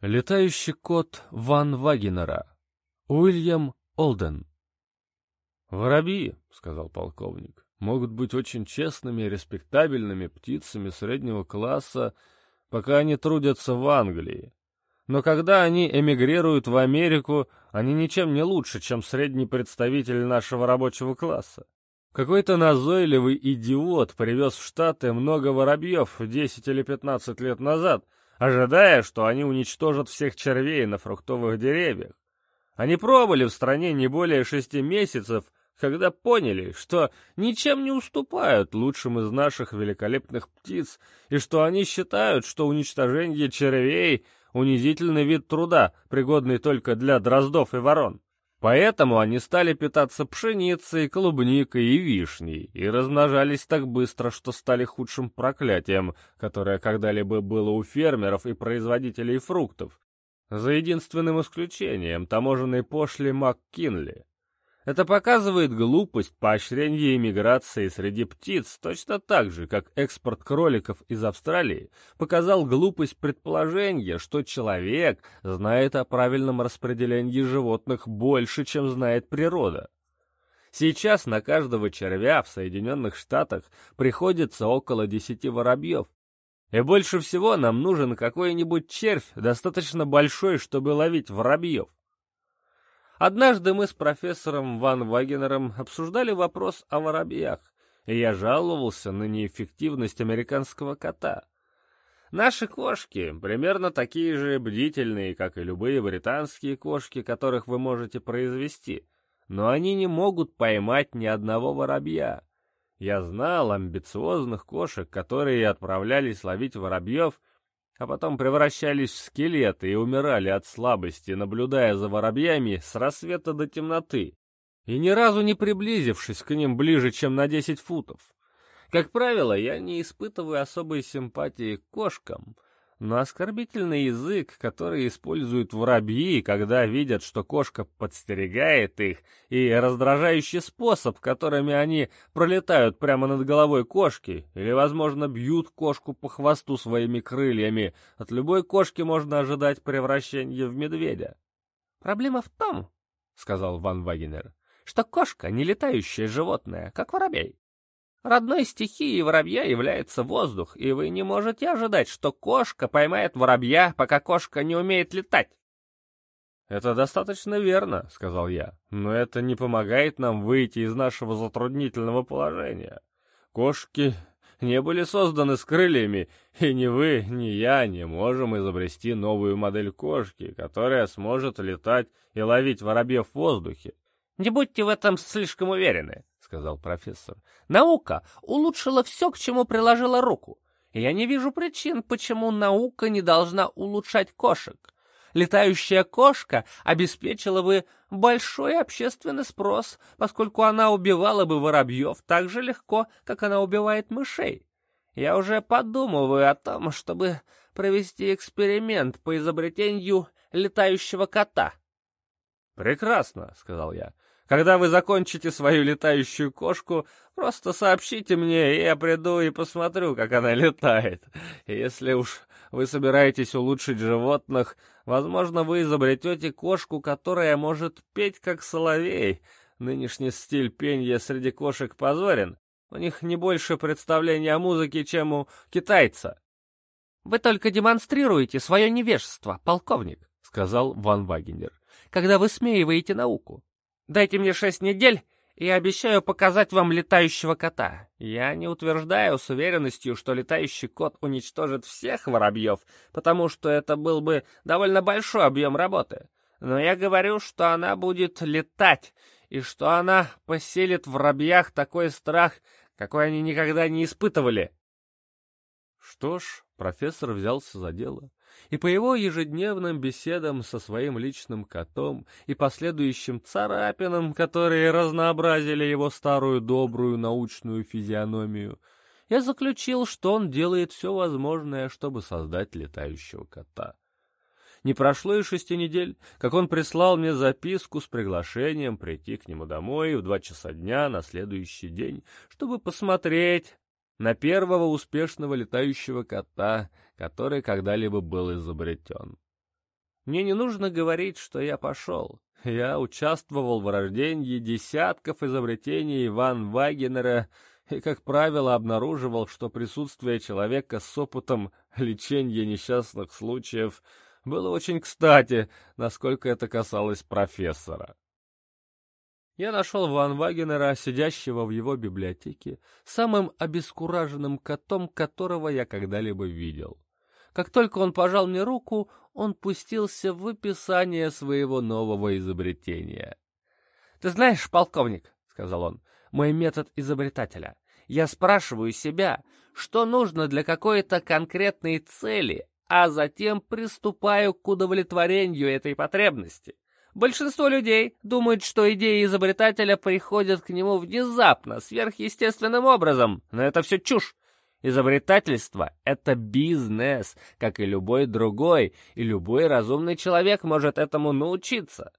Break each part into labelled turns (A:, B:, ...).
A: Летающий кот Ван Вагенера. Уильям Олден. «Воробьи», — сказал полковник, — «могут быть очень честными и респектабельными птицами среднего класса, пока они трудятся в Англии. Но когда они эмигрируют в Америку, они ничем не лучше, чем средний представитель нашего рабочего класса. Какой-то назойливый идиот привез в Штаты много воробьев 10 или 15 лет назад — ожидая, что они уничтожат всех червей на фруктовых деревьях. Они пробыли в стране не более шести месяцев, когда поняли, что ничем не уступают лучшим из наших великолепных птиц, и что они считают, что уничтожение червей — унизительный вид труда, пригодный только для дроздов и ворон. Поэтому они стали питаться пшеницей, клубникой и вишней, и размножались так быстро, что стали худшим проклятием, которое когда-либо было у фермеров и производителей фруктов. За единственным исключением таможенной пошли МакКинли. Это показывает глупость поощрения иммиграции среди птиц, точно так же, как экспорт кроликов из Австралии показал глупость предположения, что человек знает о правильном распределении животных больше, чем знает природа. Сейчас на каждого червя в Соединенных Штатах приходится около десяти воробьев, и больше всего нам нужен какой-нибудь червь, достаточно большой, чтобы ловить воробьев. Однажды мы с профессором Ван Вагенером обсуждали вопрос о воробьях, и я жаловался на неэффективность американского кота. Наши кошки примерно такие же бдительные, как и любые британские кошки, которых вы можете произвести, но они не могут поймать ни одного воробья. Я знал амбициозных кошек, которые отправлялись ловить воробьев а потом превращались в скелеты и умирали от слабости, наблюдая за воробьями с рассвета до темноты, и ни разу не приблизившись к ним ближе, чем на 10 футов. Как правило, я не испытываю особой симпатии к кошкам — но оскорбительный язык, который используют воробьи, когда видят, что кошка подстерегает их, и раздражающий способ, которыми они пролетают прямо над головой кошки, или, возможно, бьют кошку по хвосту своими крыльями, от любой кошки можно ожидать превращения в медведя. «Проблема в том, — сказал Ван Вагенер, — что кошка — не летающее животное, как воробей. Родной стихией воробья является воздух, и вы не можете ожидать, что кошка поймает воробья, пока кошка не умеет летать. «Это достаточно верно», — сказал я, — «но это не помогает нам выйти из нашего затруднительного положения. Кошки не были созданы с крыльями, и ни вы, ни я не можем изобрести новую модель кошки, которая сможет летать и ловить воробьев в воздухе. Не будьте в этом слишком уверены сказал профессор. «Наука улучшила все, к чему приложила руку. Я не вижу причин, почему наука не должна улучшать кошек. Летающая кошка обеспечила бы большой общественный спрос, поскольку она убивала бы воробьев так же легко, как она убивает мышей. Я уже подумываю о том, чтобы провести эксперимент по изобретению летающего кота». «Прекрасно», — сказал я. Когда вы закончите свою летающую кошку, просто сообщите мне, и я приду и посмотрю, как она летает. если уж вы собираетесь улучшить животных, возможно, вы изобретете кошку, которая может петь, как соловей. Нынешний стиль пения среди кошек позорен. У них не больше представления о музыке, чем у китайца. — Вы только демонстрируете свое невежество, полковник, — сказал Ван Вагенер, — когда вы смеиваете науку. Дайте мне шесть недель, и я обещаю показать вам летающего кота. Я не утверждаю с уверенностью, что летающий кот уничтожит всех воробьев, потому что это был бы довольно большой объем работы. Но я говорю, что она будет летать, и что она поселит в воробьях такой страх, какой они никогда не испытывали. Что ж, профессор взялся за дело и по его ежедневным беседам со своим личным котом и последующим царапинам, которые разнообразили его старую добрую научную физиономию, я заключил, что он делает все возможное, чтобы создать летающего кота. Не прошло и шести недель, как он прислал мне записку с приглашением прийти к нему домой в два часа дня на следующий день, чтобы посмотреть, на первого успешного летающего кота, который когда-либо был изобретен. Мне не нужно говорить, что я пошел. Я участвовал в рождении десятков изобретений Иван Вагенера и, как правило, обнаруживал, что присутствие человека с опытом лечения несчастных случаев было очень кстати, насколько это касалось профессора. Я нашел Ван Вагенера, сидящего в его библиотеке, самым обескураженным котом, которого я когда-либо видел. Как только он пожал мне руку, он пустился в описание своего нового изобретения. «Ты знаешь, полковник», — сказал он, — «мой метод изобретателя. Я спрашиваю себя, что нужно для какой-то конкретной цели, а затем приступаю к удовлетворению этой потребности. Большинство людей думают, что идеи изобретателя приходят к нему внезапно, сверхъестественным образом, но это все чушь. Изобретательство — это бизнес, как и любой другой, и любой разумный человек может этому научиться.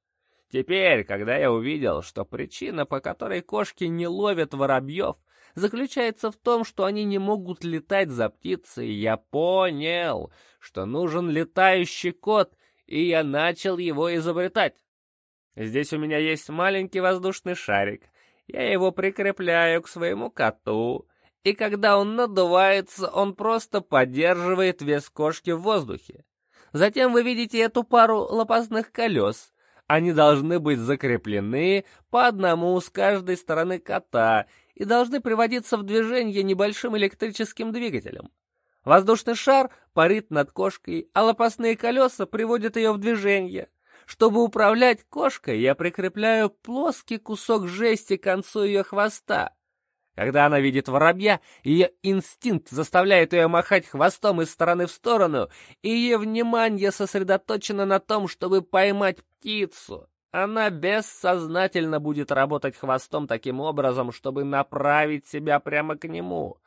A: Теперь, когда я увидел, что причина, по которой кошки не ловят воробьев, заключается в том, что они не могут летать за птицей, я понял, что нужен летающий кот, и я начал его изобретать. Здесь у меня есть маленький воздушный шарик. Я его прикрепляю к своему коту, и когда он надувается, он просто поддерживает вес кошки в воздухе. Затем вы видите эту пару лопастных колес. Они должны быть закреплены по одному с каждой стороны кота и должны приводиться в движение небольшим электрическим двигателем. Воздушный шар парит над кошкой, а лопастные колеса приводят ее в движение. Чтобы управлять кошкой, я прикрепляю плоский кусок жести к концу ее хвоста. Когда она видит воробья, ее инстинкт заставляет ее махать хвостом из стороны в сторону, и ее внимание сосредоточено на том, чтобы поймать птицу. Она бессознательно будет работать хвостом таким образом, чтобы направить себя прямо к нему.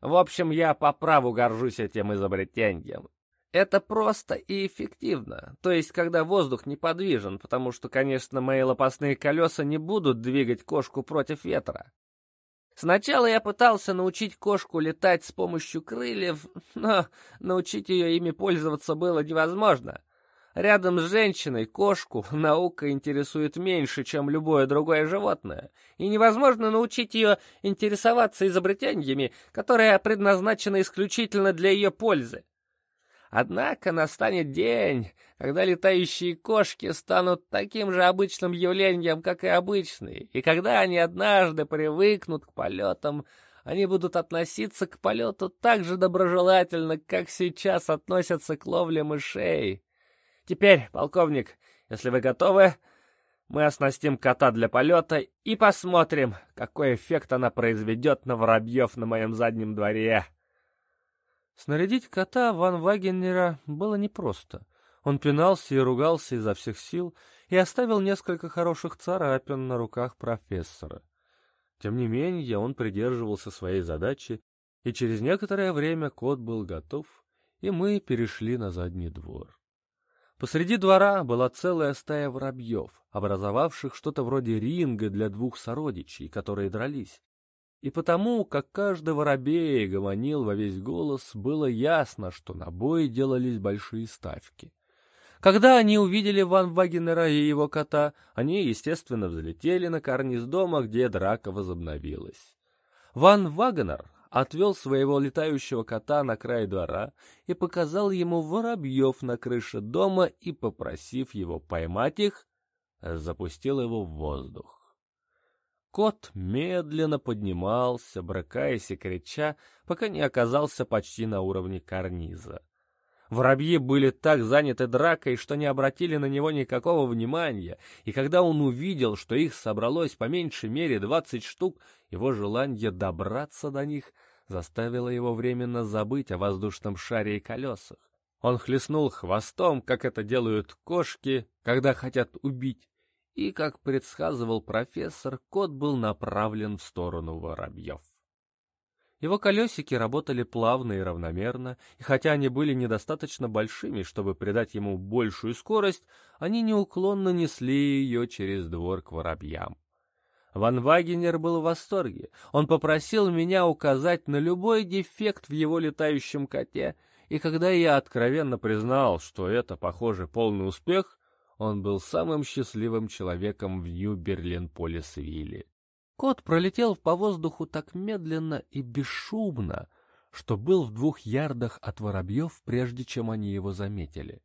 A: В общем, я по праву горжусь этим изобретением. Это просто и эффективно. То есть, когда воздух неподвижен, потому что, конечно, мои лопастные колеса не будут двигать кошку против ветра. Сначала я пытался научить кошку летать с помощью крыльев, но научить ее ими пользоваться было невозможно. Рядом с женщиной кошку наука интересует меньше, чем любое другое животное, и невозможно научить ее интересоваться изобретениями, которые предназначены исключительно для ее пользы. Однако настанет день, когда летающие кошки станут таким же обычным явлением, как и обычные, и когда они однажды привыкнут к полетам, они будут относиться к полету так же доброжелательно, как сейчас относятся к ловле мышей. Теперь, полковник, если вы готовы, мы оснастим кота для полета и посмотрим, какой эффект она произведет на воробьев на моем заднем дворе. Снарядить кота Ван Вагенера было непросто. Он пинался и ругался изо всех сил и оставил несколько хороших царапин на руках профессора. Тем не менее, он придерживался своей задачи, и через некоторое время кот был готов, и мы перешли на задний двор. Посреди двора была целая стая воробьев, образовавших что-то вроде ринга для двух сородичей, которые дрались. И потому, как каждый воробей гомонил во весь голос, было ясно, что на бой делались большие ставки. Когда они увидели Ван Вагенера и его кота, они, естественно, взлетели на карниз дома, где драка возобновилась. Ван Вагенер отвел своего летающего кота на край двора и показал ему воробьев на крыше дома и, попросив его поймать их, запустил его в воздух. Кот медленно поднимался, брыкаясь и крича, пока не оказался почти на уровне карниза. Воробьи были так заняты дракой, что не обратили на него никакого внимания, и когда он увидел, что их собралось по меньшей мере двадцать штук, его желание добраться до них заставило его временно забыть о воздушном шаре и колесах. Он хлестнул хвостом, как это делают кошки, когда хотят убить, и, как предсказывал профессор, кот был направлен в сторону воробьев. Его колесики работали плавно и равномерно, и хотя они были недостаточно большими, чтобы придать ему большую скорость, они неуклонно несли ее через двор к воробьям. Ван Вагенер был в восторге. Он попросил меня указать на любой дефект в его летающем коте, и когда я откровенно признал, что это, похоже, полный успех, он был самым счастливым человеком в Нью-Берлин-Полис-Вилле. Кот пролетел по воздуху так медленно и бесшумно, что был в двух ярдах от воробьев, прежде чем они его заметили.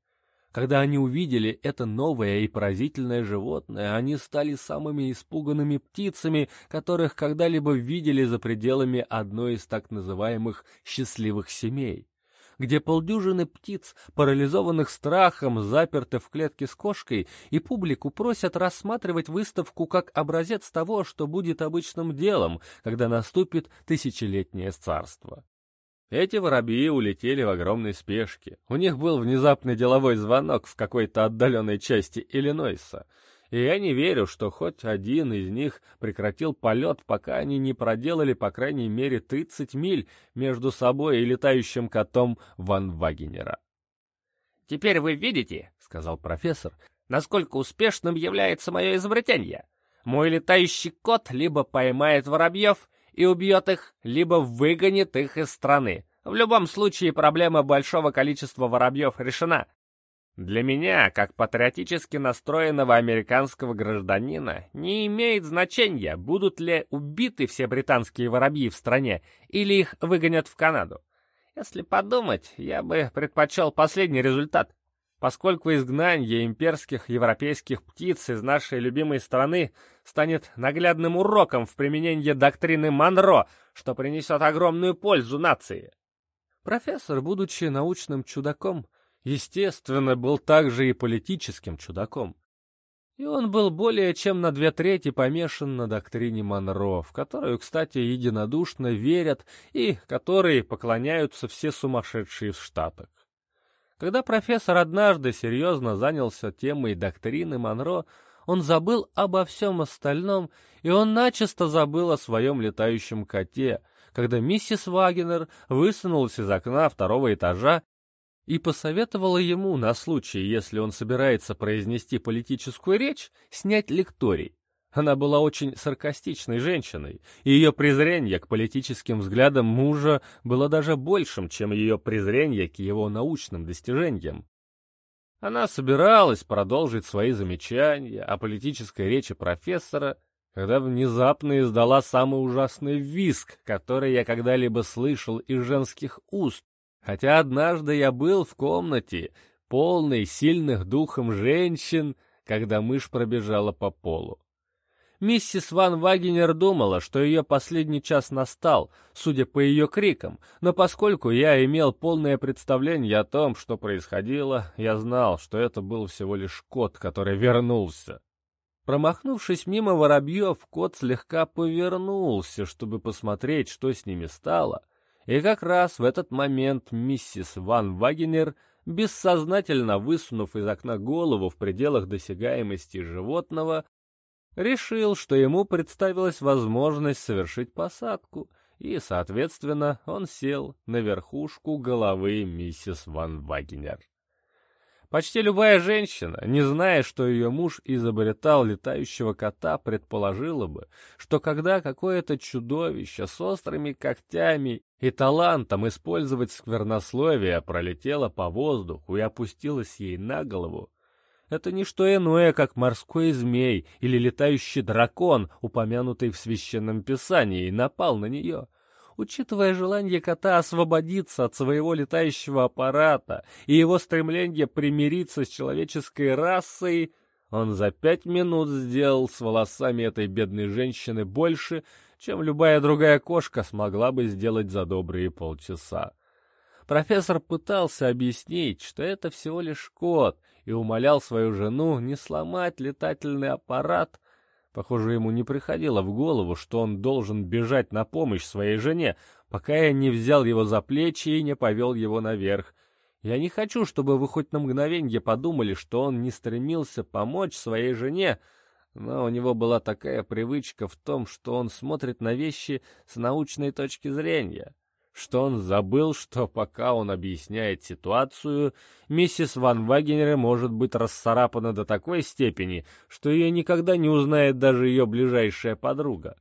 A: Когда они увидели это новое и поразительное животное, они стали самыми испуганными птицами, которых когда-либо видели за пределами одной из так называемых «счастливых семей», где полдюжины птиц, парализованных страхом, заперты в клетке с кошкой, и публику просят рассматривать выставку как образец того, что будет обычным делом, когда наступит тысячелетнее царство. Эти воробьи улетели в огромной спешке. У них был внезапный деловой звонок в какой-то отдаленной части Иллинойса. И я не верю, что хоть один из них прекратил полет, пока они не проделали по крайней мере 30 миль между собой и летающим котом Ван Вагенера.
B: «Теперь вы видите, — сказал профессор, — насколько успешным является мое изобретение. Мой летающий кот либо поймает воробьев, и убьет их, либо выгонит их из страны. В любом случае проблема большого количества воробьев решена. Для меня, как патриотически настроенного американского гражданина, не имеет значения, будут ли убиты все британские воробьи в стране или их выгонят в Канаду. Если подумать, я бы предпочел последний результат поскольку изгнание имперских европейских птиц из нашей любимой страны станет наглядным уроком в применении доктрины Монро, что принесет огромную пользу нации.
A: Профессор, будучи научным чудаком, естественно, был также и политическим чудаком. И он был более чем на две трети помешан на доктрине Монро, в которую, кстати, единодушно верят и которой поклоняются все сумасшедшие в Штатах. Когда профессор однажды серьезно занялся темой доктрины Монро, он забыл обо всем остальном, и он начисто забыл о своем летающем коте, когда миссис Вагенер высунулась из окна второго этажа и посоветовала ему, на случай, если он собирается произнести политическую речь, снять лекторий. Она была очень саркастичной женщиной, и ее презрение к политическим взглядам мужа было даже большим, чем ее презрение к его научным достижениям. Она собиралась продолжить свои замечания о политической речи профессора, когда внезапно издала самый ужасный визг, который я когда-либо слышал из женских уст, хотя однажды я был в комнате, полной сильных духом женщин, когда мышь пробежала по полу. Миссис Ван Вагенер думала, что ее последний час настал, судя по ее крикам, но поскольку я имел полное представление о том, что происходило, я знал, что это был всего лишь кот, который вернулся. Промахнувшись мимо воробьев, кот слегка повернулся, чтобы посмотреть, что с ними стало, и как раз в этот момент миссис Ван Вагенер, бессознательно высунув из окна голову в пределах досягаемости животного, решил, что ему представилась возможность совершить посадку, и, соответственно, он сел на верхушку головы миссис Ван Вагенер. Почти любая женщина, не зная, что ее муж изобретал летающего кота, предположила бы, что когда какое-то чудовище с острыми когтями и талантом использовать сквернословие пролетело по воздуху и опустилось ей на голову, это не что иное, как морской змей или летающий дракон, упомянутый в Священном Писании, и напал на нее. Учитывая желание кота освободиться от своего летающего аппарата и его стремление примириться с человеческой расой, он за пять минут сделал с волосами этой бедной женщины больше, чем любая другая кошка смогла бы сделать за добрые полчаса. Профессор пытался объяснить, что это всего лишь кот, и умолял свою жену не сломать летательный аппарат. Похоже, ему не приходило в голову, что он должен бежать на помощь своей жене, пока я не взял его за плечи и не повел его наверх. Я не хочу, чтобы вы хоть на мгновенье подумали, что он не стремился помочь своей жене, но у него была такая привычка в том, что он смотрит на вещи с научной точки зрения что он забыл, что пока он объясняет ситуацию, миссис Ван Вагенер может быть расцарапана до такой степени, что ее никогда не узнает даже ее ближайшая подруга.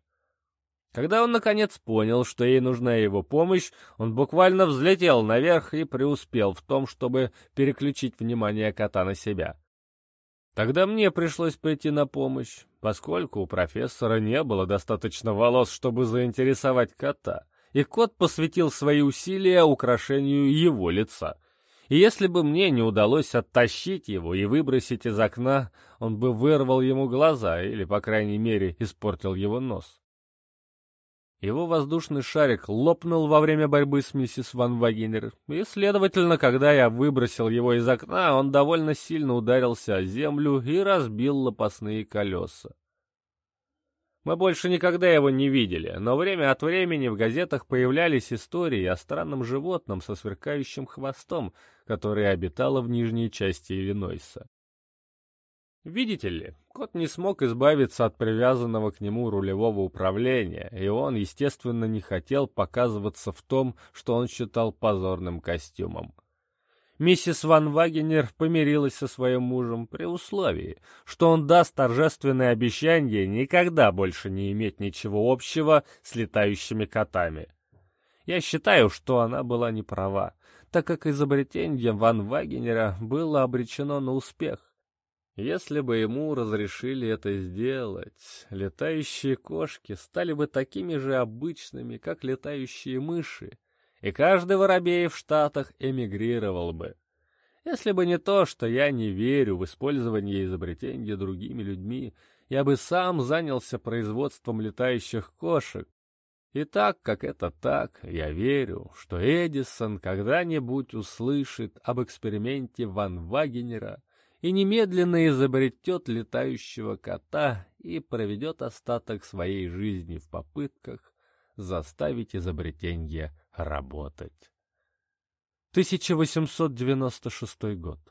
A: Когда он, наконец, понял, что ей нужна его помощь, он буквально взлетел наверх и преуспел в том, чтобы переключить внимание кота на себя. Тогда мне пришлось пойти на помощь, поскольку у профессора не было достаточно волос, чтобы заинтересовать кота, и кот посвятил свои усилия украшению его лица. И если бы мне не удалось оттащить его и выбросить из окна, он бы вырвал ему глаза или, по крайней мере, испортил его нос. Его воздушный шарик лопнул во время борьбы с миссис Ван Вагенер, и, следовательно, когда я выбросил его из окна, он довольно сильно ударился о землю и разбил лопастные колеса. Мы больше никогда его не видели, но время от времени в газетах появлялись истории о странном животном со сверкающим хвостом, которое обитало в нижней части Иллинойса. Видите ли, кот не смог избавиться от привязанного к нему рулевого управления, и он, естественно, не хотел показываться в том, что он считал позорным костюмом. Миссис Ван Вагенер помирилась со своим мужем при условии, что он даст торжественное обещание никогда больше не иметь ничего общего с летающими котами. Я считаю, что она была не права, так как изобретение Ван Вагенера было обречено на успех. Если бы ему разрешили это сделать, летающие кошки стали бы такими же обычными, как летающие мыши, и каждый воробей в Штатах эмигрировал бы. Если бы не то, что я не верю в использование изобретения другими людьми, я бы сам занялся производством летающих кошек. И так, как это так, я верю, что Эдисон когда-нибудь услышит об эксперименте Ван Вагенера и немедленно изобретет летающего кота и проведет остаток своей жизни в попытках заставить изобретение работать. 1896 год.